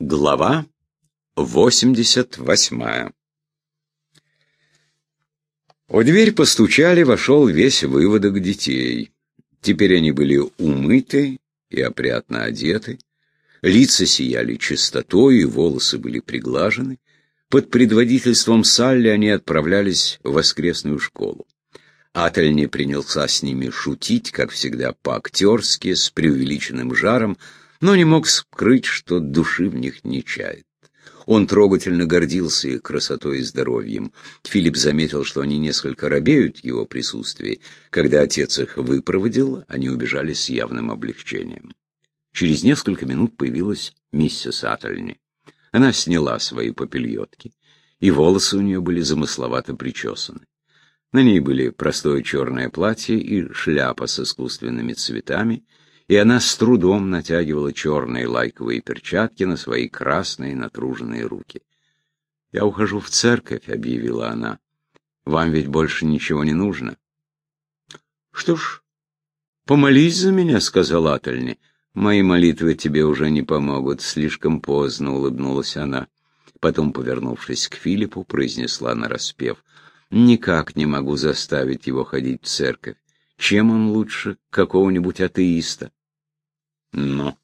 Глава 88 У дверь постучали, вошел весь выводок детей. Теперь они были умыты и опрятно одеты, лица сияли чистотой, и волосы были приглажены. Под предводительством Салли они отправлялись в воскресную школу. Ательни принялся с ними шутить, как всегда, по-актерски, с преувеличенным жаром, но не мог скрыть, что души в них не чает. Он трогательно гордился их красотой и здоровьем. Филипп заметил, что они несколько робеют его присутствии. Когда отец их выпроводил, они убежали с явным облегчением. Через несколько минут появилась миссис Аттельни. Она сняла свои попельотки, и волосы у нее были замысловато причесаны. На ней были простое черное платье и шляпа с искусственными цветами, и она с трудом натягивала черные лайковые перчатки на свои красные натруженные руки. «Я ухожу в церковь», — объявила она. «Вам ведь больше ничего не нужно». «Что ж, помолись за меня», — сказал Ательни. «Мои молитвы тебе уже не помогут, слишком поздно», — улыбнулась она. Потом, повернувшись к Филиппу, произнесла нараспев — Никак не могу заставить его ходить в церковь. Чем он лучше какого-нибудь атеиста? Но...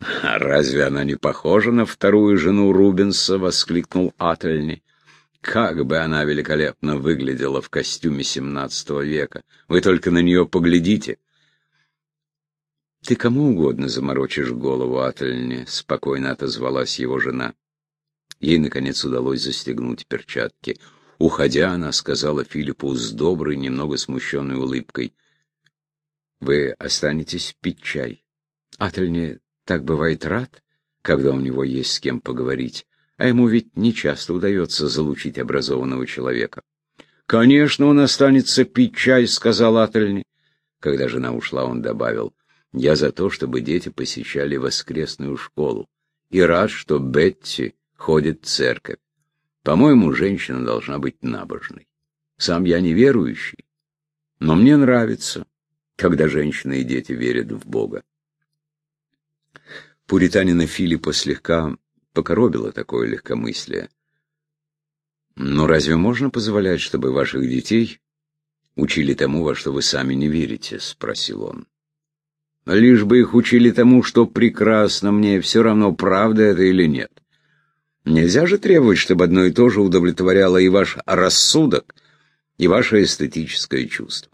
«А разве она не похожа на вторую жену Рубенса?» — воскликнул Ательни. «Как бы она великолепно выглядела в костюме XVII века! Вы только на нее поглядите!» «Ты кому угодно заморочишь голову, Ательни», — спокойно отозвалась его жена. Ей, наконец, удалось застегнуть перчатки. Уходя, она сказала Филиппу с доброй, немного смущенной улыбкой. «Вы останетесь пить чай. Ательне так бывает рад, когда у него есть с кем поговорить, а ему ведь не часто удается залучить образованного человека». «Конечно, он останется пить чай», — сказал Ательни. Когда жена ушла, он добавил, «Я за то, чтобы дети посещали воскресную школу, и рад, что Бетти ходит в церковь. По-моему, женщина должна быть набожной. Сам я неверующий, но мне нравится, когда женщины и дети верят в Бога. Пуританина Филиппа слегка покоробило такое легкомыслие. Но разве можно позволять, чтобы ваших детей учили тому, во что вы сами не верите? — спросил он. Лишь бы их учили тому, что прекрасно мне, все равно, правда это или нет. Нельзя же требовать, чтобы одно и то же удовлетворяло и ваш рассудок, и ваше эстетическое чувство.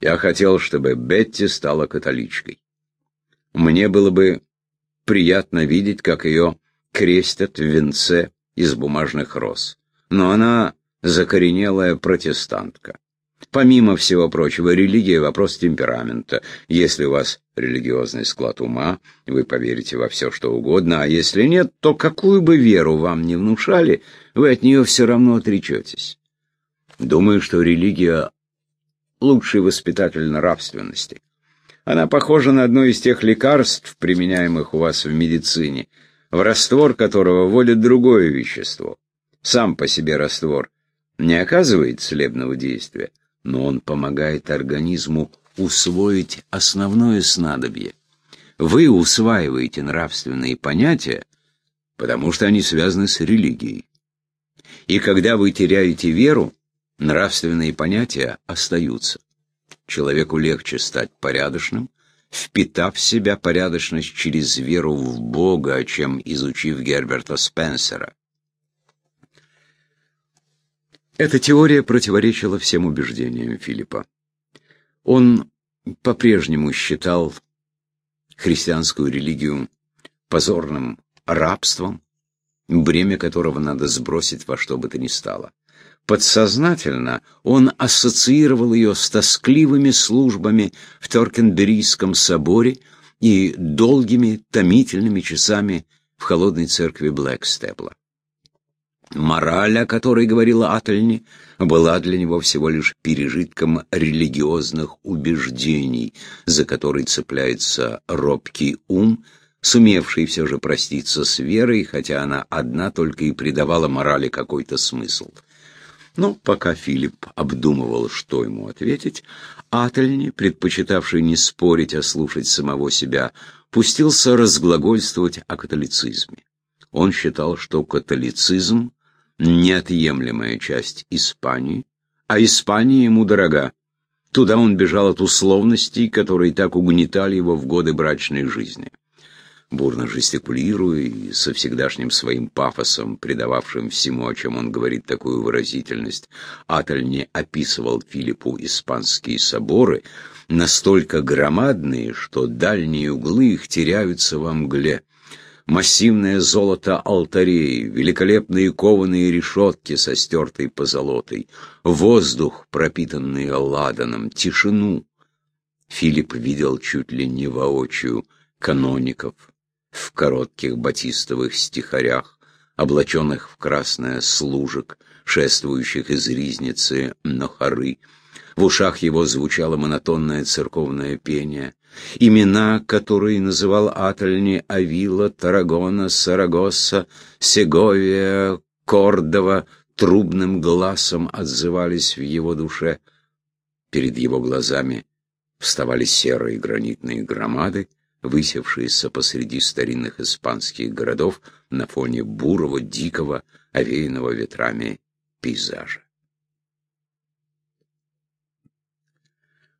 Я хотел, чтобы Бетти стала католичкой. Мне было бы приятно видеть, как ее крестят в венце из бумажных роз. Но она закоренелая протестантка. Помимо всего прочего, религия — вопрос темперамента. Если у вас религиозный склад ума, вы поверите во все, что угодно, а если нет, то какую бы веру вам не внушали, вы от нее все равно отречетесь. Думаю, что религия — лучший воспитатель нравственности. Она похожа на одно из тех лекарств, применяемых у вас в медицине, в раствор которого вводят другое вещество. Сам по себе раствор не оказывает целебного действия, но он помогает организму усвоить основное снадобье. Вы усваиваете нравственные понятия, потому что они связаны с религией. И когда вы теряете веру, нравственные понятия остаются. Человеку легче стать порядочным, впитав в себя порядочность через веру в Бога, чем изучив Герберта Спенсера. Эта теория противоречила всем убеждениям Филиппа. Он по-прежнему считал христианскую религию позорным рабством, бремя которого надо сбросить во что бы то ни стало. Подсознательно он ассоциировал ее с тоскливыми службами в Торкенберийском соборе и долгими томительными часами в холодной церкви Блэкстепла. Мораль, о которой говорила Ательни, была для него всего лишь пережитком религиозных убеждений, за который цепляется робкий ум, сумевший все же проститься с верой, хотя она одна только и придавала морали какой-то смысл. Но пока Филипп обдумывал, что ему ответить, Ательни, предпочитавший не спорить, а слушать самого себя, пустился разглагольствовать о католицизме. Он считал, что католицизм — неотъемлемая часть Испании, а Испания ему дорога. Туда он бежал от условностей, которые так угнетали его в годы брачной жизни бурно жестикулируя и со всегдашним своим пафосом, придававшим всему, о чем он говорит, такую выразительность, Аталь не описывал Филиппу испанские соборы, настолько громадные, что дальние углы их теряются во мгле. Массивное золото алтарей, великолепные кованые решетки со стертой позолотой, воздух, пропитанный ладаном, тишину. Филипп видел чуть ли не воочию каноников, в коротких батистовых стихарях, облаченных в красное служек, шествующих из ризницы на хоры. В ушах его звучало монотонное церковное пение. Имена, которые называл Атальни Авила, Тарагона, Сарагоса, Сеговия, Кордова, трубным глазом отзывались в его душе. Перед его глазами вставали серые гранитные громады, высевшиеся посреди старинных испанских городов на фоне бурого, дикого, овеянного ветрами пейзажа.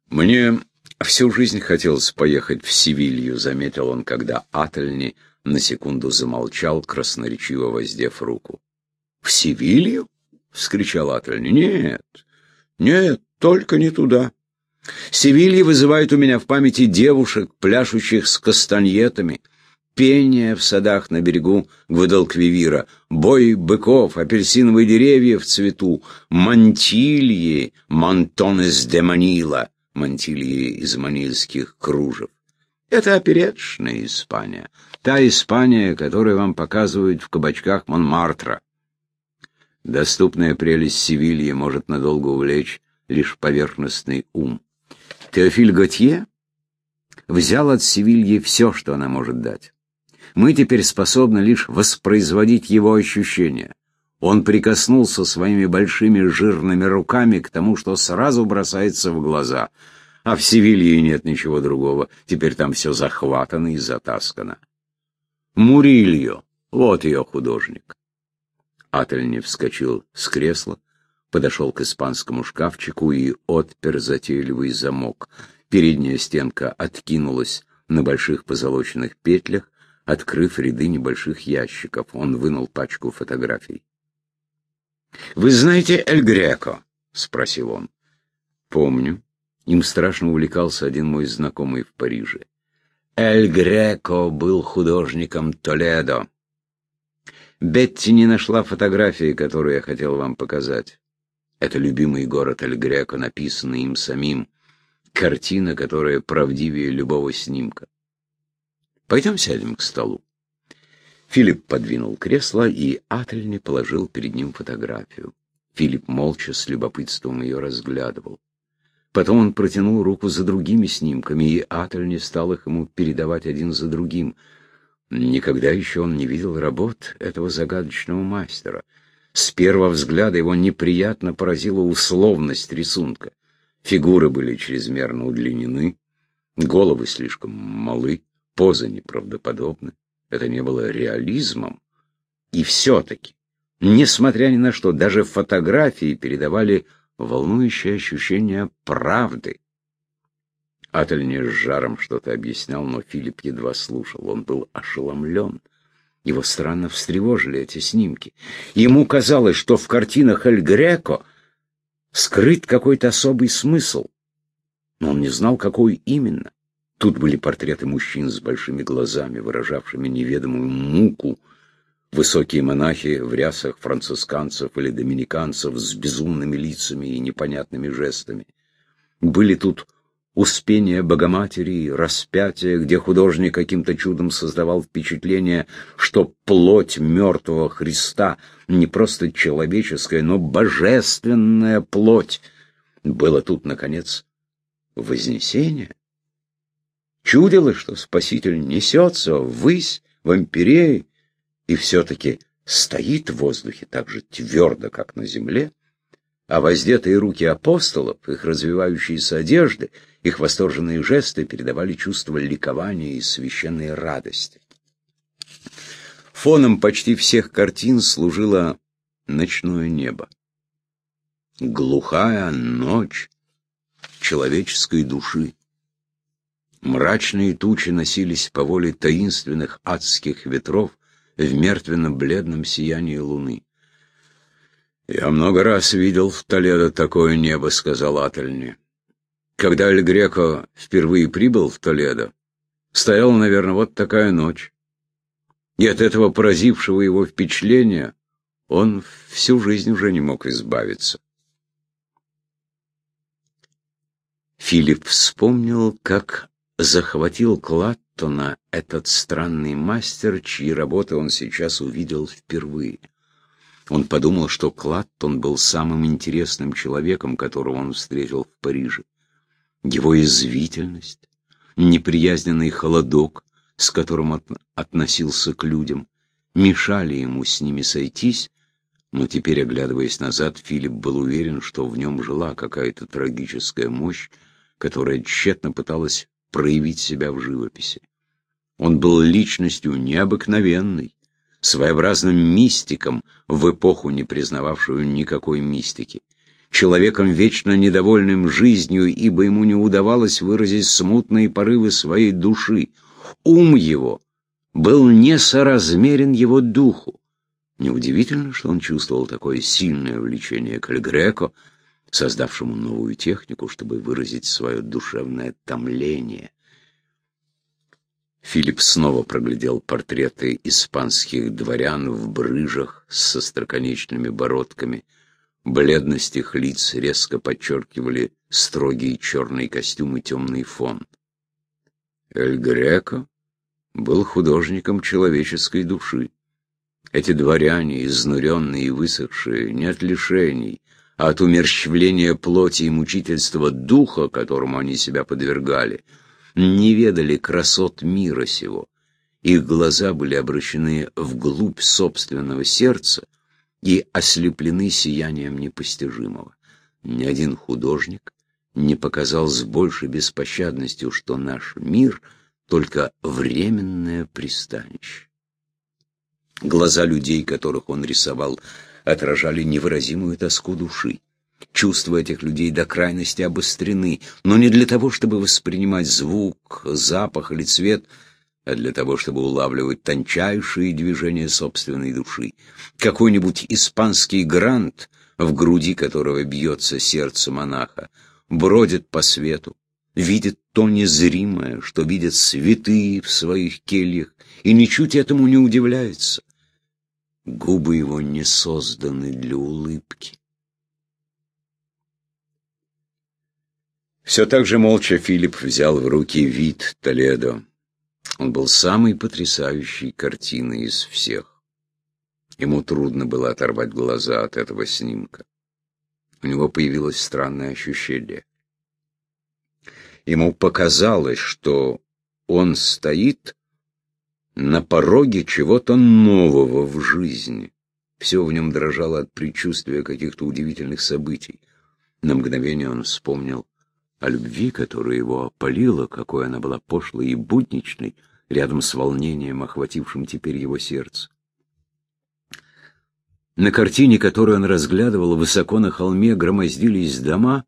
«Мне всю жизнь хотелось поехать в Севилью», — заметил он, когда Ательни на секунду замолчал, красноречиво воздев руку. «В Севилью?» — вскричал Ательни. «Нет, нет, только не туда. Севилья вызывает у меня в памяти девушек, пляшущих с кастаньетами, пение в садах на берегу Гвадалквивира, бой быков, апельсиновые деревья в цвету, мантильи, мантонес де Манила, мантильи из манильских кружев. Это опереточная Испания, та Испания, которую вам показывают в кабачках Монмартра. Доступная прелесть Севильи может надолго увлечь лишь поверхностный ум. Теофиль Готье взял от Севильи все, что она может дать. Мы теперь способны лишь воспроизводить его ощущения. Он прикоснулся своими большими жирными руками к тому, что сразу бросается в глаза. А в Севилье нет ничего другого. Теперь там все захватано и затаскано. Мурильо, вот ее художник. Ательни вскочил с кресла, подошел к испанскому шкафчику и отпер затейливый замок. Передняя стенка откинулась на больших позолоченных петлях, открыв ряды небольших ящиков. Он вынул пачку фотографий. «Вы знаете Эль Греко?» — спросил он. «Помню. Им страшно увлекался один мой знакомый в Париже. Эль Греко был художником Толедо. Бетти не нашла фотографии, которую я хотел вам показать. Это любимый город Эль-Греко, написанный им самим. Картина, которая правдивее любого снимка. Пойдем сядем к столу. Филипп подвинул кресло, и Ательни положил перед ним фотографию. Филипп молча с любопытством ее разглядывал. Потом он протянул руку за другими снимками, и Ательни стал их ему передавать один за другим. Никогда еще он не видел работ этого загадочного мастера — с первого взгляда его неприятно поразила условность рисунка. Фигуры были чрезмерно удлинены, головы слишком малы, позы неправдоподобны. Это не было реализмом. И все-таки, несмотря ни на что, даже фотографии передавали волнующее ощущение правды. Ательни с жаром что-то объяснял, но Филипп едва слушал. Он был ошеломлен. Его странно встревожили эти снимки. Ему казалось, что в картинах Эль Греко скрыт какой-то особый смысл. Но он не знал, какой именно. Тут были портреты мужчин с большими глазами, выражавшими неведомую муку, высокие монахи в рясах францисканцев или доминиканцев с безумными лицами и непонятными жестами. Были тут Успение Богоматери, распятие, где художник каким-то чудом создавал впечатление, что плоть мертвого Христа не просто человеческая, но божественная плоть. Было тут, наконец, вознесение. Чудилось, что Спаситель несется ввысь, в империи, и все-таки стоит в воздухе так же твердо, как на земле, а воздетые руки апостолов, их развивающиеся одежды, их восторженные жесты передавали чувство ликования и священной радости. Фоном почти всех картин служило ночное небо. Глухая ночь человеческой души. Мрачные тучи носились по воле таинственных адских ветров в мертвенно-бледном сиянии луны. «Я много раз видел в Толедо такое небо», — сказал Ательни. «Когда Эль Греко впервые прибыл в Толедо, стояла, наверное, вот такая ночь. И от этого поразившего его впечатления он всю жизнь уже не мог избавиться. Филипп вспомнил, как захватил Клаттона этот странный мастер, чьи работы он сейчас увидел впервые. Он подумал, что Клаттон был самым интересным человеком, которого он встретил в Париже. Его язвительность, неприязненный холодок, с которым от, относился к людям, мешали ему с ними сойтись, но теперь, оглядываясь назад, Филипп был уверен, что в нем жила какая-то трагическая мощь, которая тщетно пыталась проявить себя в живописи. Он был личностью необыкновенной, своеобразным мистиком в эпоху, не признававшую никакой мистики человеком вечно недовольным жизнью, ибо ему не удавалось выразить смутные порывы своей души. Ум его был несоразмерен его духу. Неудивительно, что он чувствовал такое сильное влечение к Эль создавшему новую технику, чтобы выразить свое душевное томление. Филипп снова проглядел портреты испанских дворян в брыжах с остроконечными бородками. Бледность их лиц резко подчеркивали строгие черные костюмы и темный фон. Эль Греко был художником человеческой души. Эти дворяне, изнуренные и высохшие, не от лишений, а от умерщвления плоти и мучительства духа, которому они себя подвергали, не ведали красот мира сего. Их глаза были обращены вглубь собственного сердца и ослеплены сиянием непостижимого. Ни один художник не показал с большей беспощадностью, что наш мир — только временное пристанище. Глаза людей, которых он рисовал, отражали невыразимую тоску души. Чувства этих людей до крайности обострены, но не для того, чтобы воспринимать звук, запах или цвет, а для того, чтобы улавливать тончайшие движения собственной души. Какой-нибудь испанский грант, в груди которого бьется сердце монаха, бродит по свету, видит то незримое, что видят святые в своих кельях, и ничуть этому не удивляется. Губы его не созданы для улыбки. Все так же молча Филипп взял в руки вид Толедо. Он был самой потрясающей картиной из всех. Ему трудно было оторвать глаза от этого снимка. У него появилось странное ощущение. Ему показалось, что он стоит на пороге чего-то нового в жизни. Все в нем дрожало от предчувствия каких-то удивительных событий. На мгновение он вспомнил о любви, которая его опалила, какой она была пошлой и будничной, рядом с волнением, охватившим теперь его сердце. На картине, которую он разглядывал, высоко на холме громоздились дома,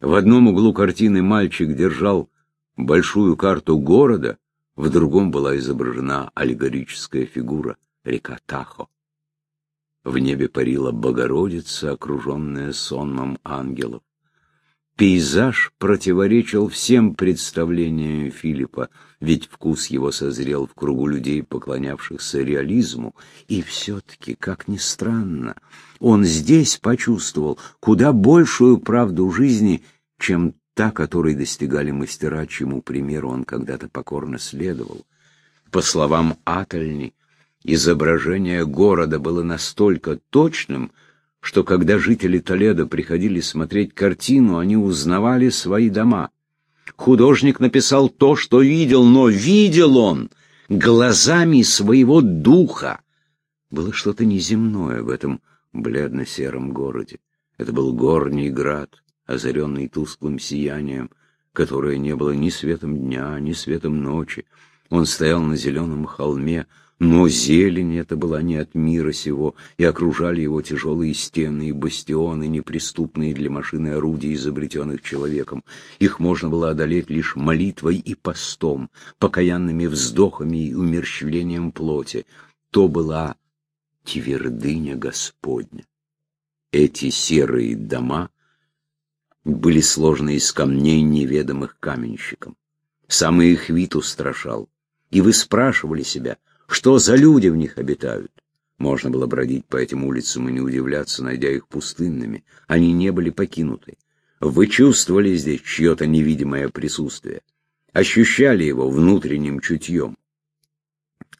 в одном углу картины мальчик держал большую карту города, в другом была изображена аллегорическая фигура река Тахо. В небе парила Богородица, окруженная сонмом ангелов. Пейзаж противоречил всем представлениям Филиппа, ведь вкус его созрел в кругу людей, поклонявшихся реализму. И все-таки, как ни странно, он здесь почувствовал куда большую правду жизни, чем та, которой достигали мастера, чему примеру он когда-то покорно следовал. По словам Ательни, изображение города было настолько точным, что когда жители Толедо приходили смотреть картину, они узнавали свои дома. Художник написал то, что видел, но видел он глазами своего духа. Было что-то неземное в этом бледно-сером городе. Это был горний град, озаренный тусклым сиянием, которое не было ни светом дня, ни светом ночи. Он стоял на зеленом холме, но зелень эта была не от мира сего, и окружали его тяжелые стены и бастионы, неприступные для машины орудий, изобретенных человеком. Их можно было одолеть лишь молитвой и постом, покаянными вздохами и умерщвлением плоти. То была твердыня Господня. Эти серые дома были сложены из камней, неведомых каменщикам. Самый их вид устрашал. И вы спрашивали себя — что за люди в них обитают? Можно было бродить по этим улицам и не удивляться, найдя их пустынными. Они не были покинуты. Вы чувствовали здесь чье-то невидимое присутствие. Ощущали его внутренним чутьем.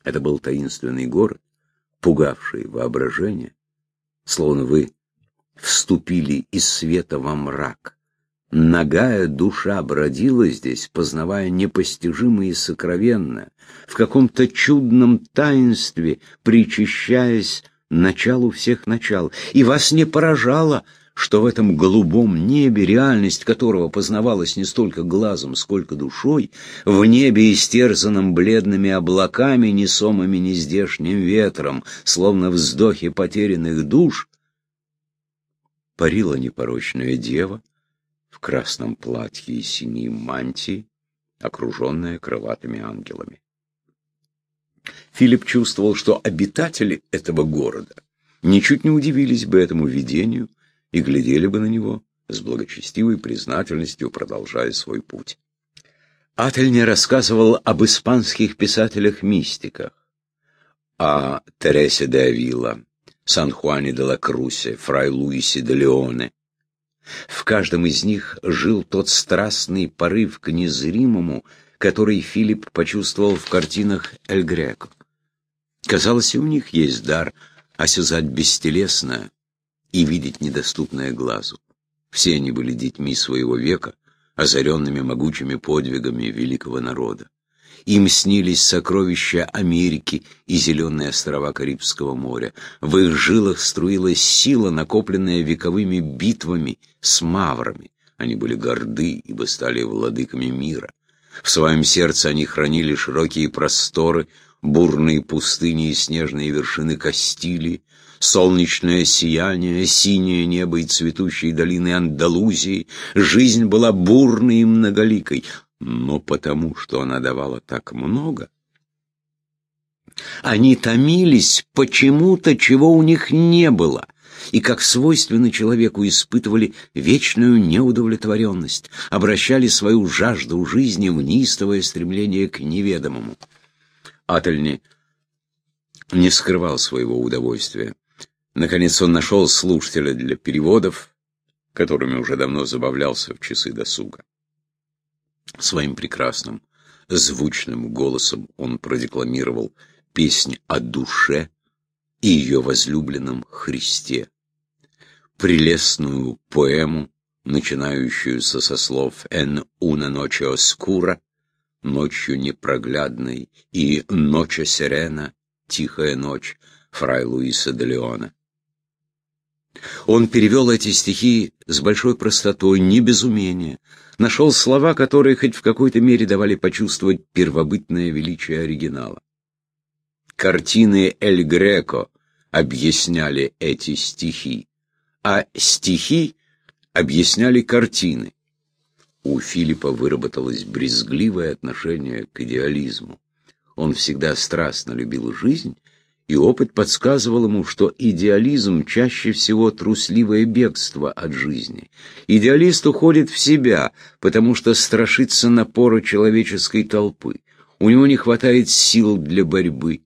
Это был таинственный город, пугавший воображение, словно вы вступили из света во мрак. Нагая душа бродила здесь, познавая непостижимое и сокровенное, в каком-то чудном таинстве, причащаясь началу всех начал. И вас не поражало, что в этом голубом небе, реальность которого познавалась не столько глазом, сколько душой, в небе, истерзанном бледными облаками, несомыми нездешним ветром, словно вздохи потерянных душ, парила непорочная дева, в красном платье и синей мантии, окруженная крылатыми ангелами. Филипп чувствовал, что обитатели этого города ничуть не удивились бы этому видению и глядели бы на него с благочестивой признательностью, продолжая свой путь. Ательне рассказывал об испанских писателях-мистиках, о Тересе де Авила, Сан-Хуане де ла Крусе, фрай Луисе де Леоне, в каждом из них жил тот страстный порыв к незримому, который Филипп почувствовал в картинах Эль Греко. Казалось, и у них есть дар осязать бестелесное и видеть недоступное глазу. Все они были детьми своего века, озаренными могучими подвигами великого народа. Им снились сокровища Америки и зеленые острова Карибского моря. В их жилах струилась сила, накопленная вековыми битвами с маврами. Они были горды, ибо стали владыками мира. В своем сердце они хранили широкие просторы, бурные пустыни и снежные вершины Кастилии, солнечное сияние, синее небо и цветущие долины Андалузии. Жизнь была бурной и многоликой но потому, что она давала так много. Они томились почему-то, чего у них не было, и, как свойственно человеку, испытывали вечную неудовлетворенность, обращали свою жажду жизни в неистовое стремление к неведомому. Ательни не скрывал своего удовольствия. Наконец он нашел слушателя для переводов, которыми уже давно забавлялся в часы досуга. Своим прекрасным, звучным голосом он продекламировал песнь о душе и ее возлюбленном Христе. Прелестную поэму, начинающуюся со слов «En una noche oscura», «Ночью непроглядной» и «Ноча серена», «Тихая ночь» фрай Луиса де Леона. Он перевел эти стихи с большой простотой, не без умения, нашел слова, которые хоть в какой-то мере давали почувствовать первобытное величие оригинала. Картины Эль Греко объясняли эти стихи, а стихи объясняли картины. У Филиппа выработалось брезгливое отношение к идеализму. Он всегда страстно любил жизнь и опыт подсказывал ему, что идеализм чаще всего трусливое бегство от жизни. Идеалист уходит в себя, потому что страшится напора человеческой толпы. У него не хватает сил для борьбы,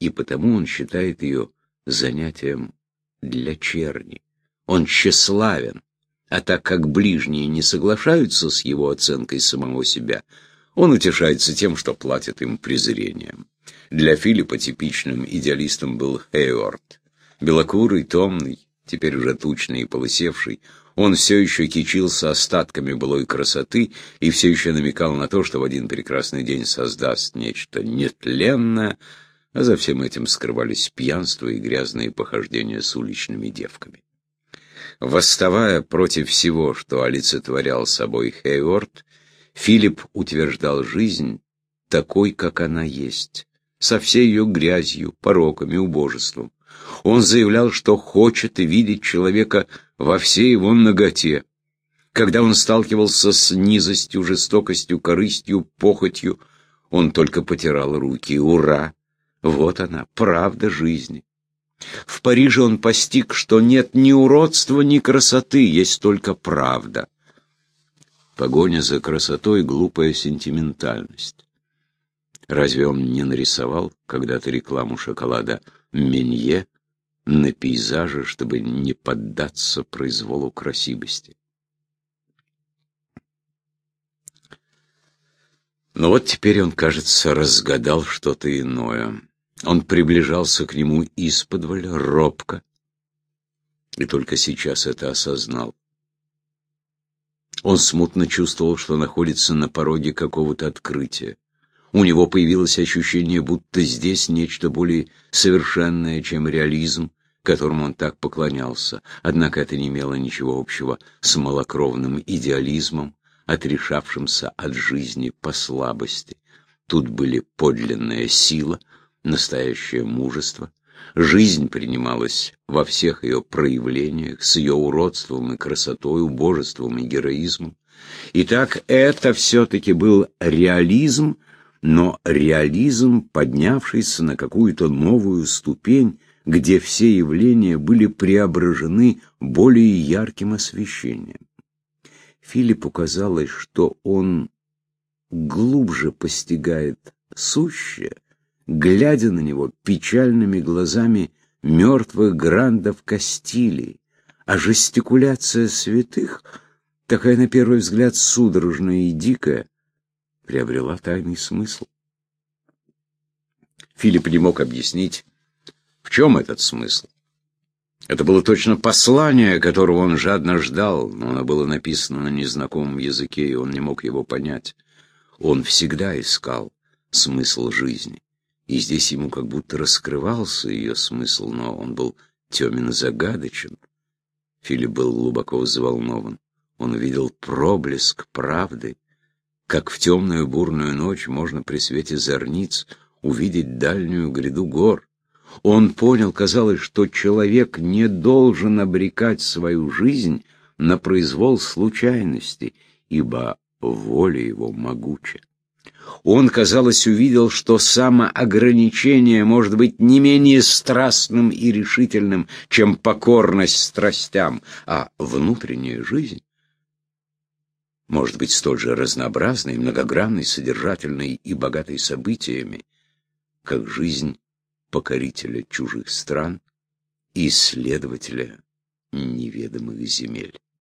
и потому он считает ее занятием для черни. Он тщеславен, а так как ближние не соглашаются с его оценкой самого себя, он утешается тем, что платит им презрением. Для Филиппа типичным идеалистом был Хейворд. Белокурый, томный, теперь уже тучный и полысевший, он все еще кичился остатками былой красоты и все еще намекал на то, что в один прекрасный день создаст нечто нетленное, а за всем этим скрывались пьянство и грязные похождения с уличными девками. Восставая против всего, что олицетворял собой Хейворд, Филипп утверждал жизнь такой, как она есть, со всей ее грязью, пороками, убожеством. Он заявлял, что хочет видеть человека во всей его ноготе. Когда он сталкивался с низостью, жестокостью, корыстью, похотью, он только потирал руки. Ура! Вот она, правда жизни. В Париже он постиг, что нет ни уродства, ни красоты, есть только правда. Погоня за красотой — глупая сентиментальность. Разве он не нарисовал когда-то рекламу шоколада «Менье» на пейзаже, чтобы не поддаться произволу красивости? Но вот теперь он, кажется, разгадал что-то иное. Он приближался к нему исподволь, робко, и только сейчас это осознал. Он смутно чувствовал, что находится на пороге какого-то открытия. У него появилось ощущение, будто здесь нечто более совершенное, чем реализм, которому он так поклонялся. Однако это не имело ничего общего с малокровным идеализмом, отрешавшимся от жизни по слабости. Тут были подлинная сила, настоящее мужество. Жизнь принималась во всех ее проявлениях, с ее уродством и красотой, убожеством и героизмом. Итак, это все-таки был реализм, но реализм, поднявшийся на какую-то новую ступень, где все явления были преображены более ярким освещением. Филиппу казалось, что он глубже постигает сущее, глядя на него печальными глазами мертвых грандов Кастилии, а жестикуляция святых, такая на первый взгляд судорожная и дикая, приобрела тайный смысл. Филипп не мог объяснить, в чем этот смысл. Это было точно послание, которого он жадно ждал, но оно было написано на незнакомом языке, и он не мог его понять. Он всегда искал смысл жизни, и здесь ему как будто раскрывался ее смысл, но он был темен и загадочен. Филипп был глубоко взволнован. Он увидел проблеск правды, как в темную бурную ночь можно при свете зорниц увидеть дальнюю гряду гор. Он понял, казалось, что человек не должен обрекать свою жизнь на произвол случайности, ибо воля его могуча. Он, казалось, увидел, что самоограничение может быть не менее страстным и решительным, чем покорность страстям, а внутренняя жизнь может быть столь же разнообразной, многогранной, содержательной и богатой событиями, как жизнь покорителя чужих стран и исследователя неведомых земель.